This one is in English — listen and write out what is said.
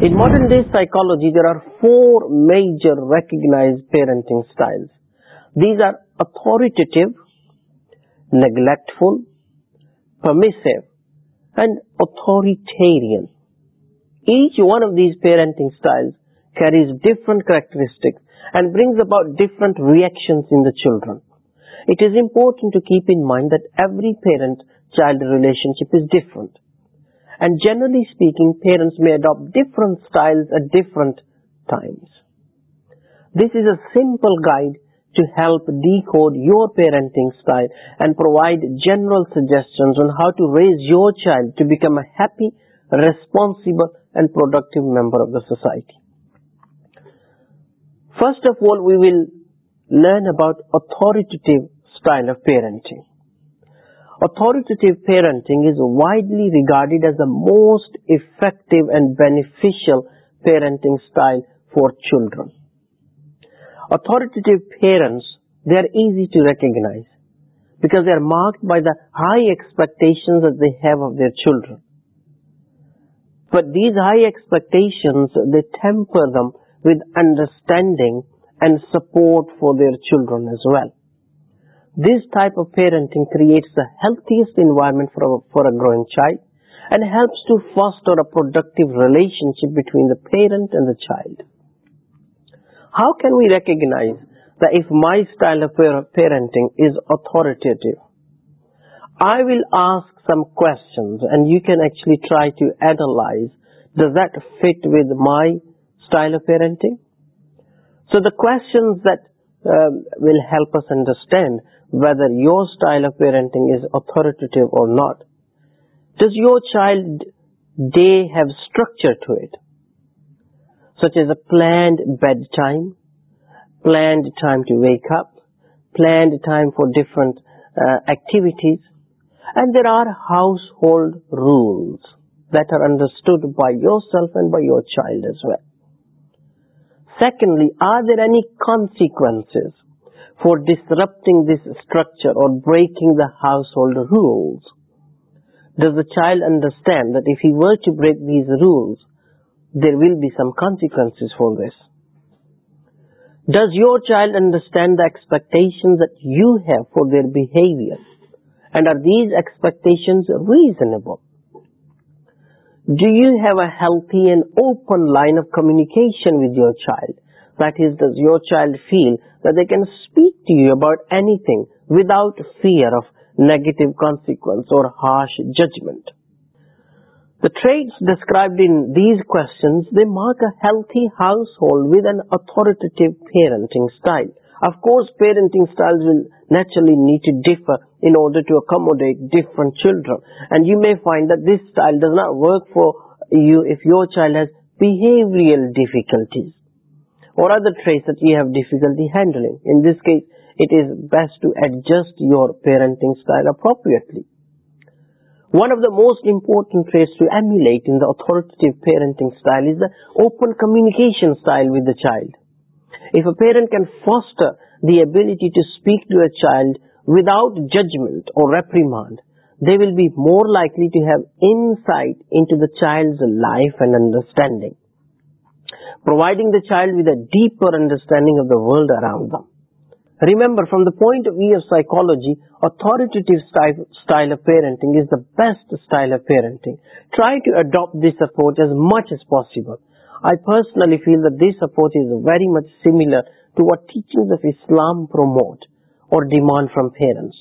In modern day psychology, there are four major recognized parenting styles. These are authoritative, neglectful, permissive, and authoritarian. Each one of these parenting styles carries different characteristics and brings about different reactions in the children. It is important to keep in mind that every parent-child relationship is different and generally speaking parents may adopt different styles at different times. This is a simple guide to help decode your parenting style and provide general suggestions on how to raise your child to become a happy, responsible and productive member of the society. First of all, we will learn about authoritative style of parenting authoritative parenting is widely regarded as the most effective and beneficial parenting style for children. Authoritative parents, they are easy to recognize because they are marked by the high expectations that they have of their children. But these high expectations, they temper them with understanding and support for their children as well. This type of parenting creates the healthiest environment for a, for a growing child and helps to foster a productive relationship between the parent and the child. How can we recognize that if my style of parenting is authoritative? I will ask some questions and you can actually try to analyze does that fit with my style of parenting? So the questions that um, will help us understand whether your style of parenting is authoritative or not. Does your child day have structure to it? Such as a planned bedtime, planned time to wake up, planned time for different uh, activities. And there are household rules that are understood by yourself and by your child as well secondly, are there any consequences for disrupting this structure or breaking the household rules? Does the child understand that if he were to break these rules, there will be some consequences for this? Does your child understand the expectations that you have for their behavior? And are these expectations reasonable? Do you have a healthy and open line of communication with your child? That is, does your child feel that they can speak to you about anything without fear of negative consequence or harsh judgment? The traits described in these questions, they mark a healthy household with an authoritative parenting style. Of course, parenting styles will naturally need to differ in order to accommodate different children. And you may find that this style does not work for you if your child has behavioral difficulties or other traits that you have difficulty handling. In this case, it is best to adjust your parenting style appropriately. One of the most important traits to emulate in the authoritative parenting style is the open communication style with the child. If a parent can foster the ability to speak to a child without judgment or reprimand, they will be more likely to have insight into the child's life and understanding, providing the child with a deeper understanding of the world around them. Remember, from the point of view of psychology, authoritative style of parenting is the best style of parenting. Try to adopt this approach as much as possible. I personally feel that this approach is very much similar to what teachings of Islam promote or demand from parents.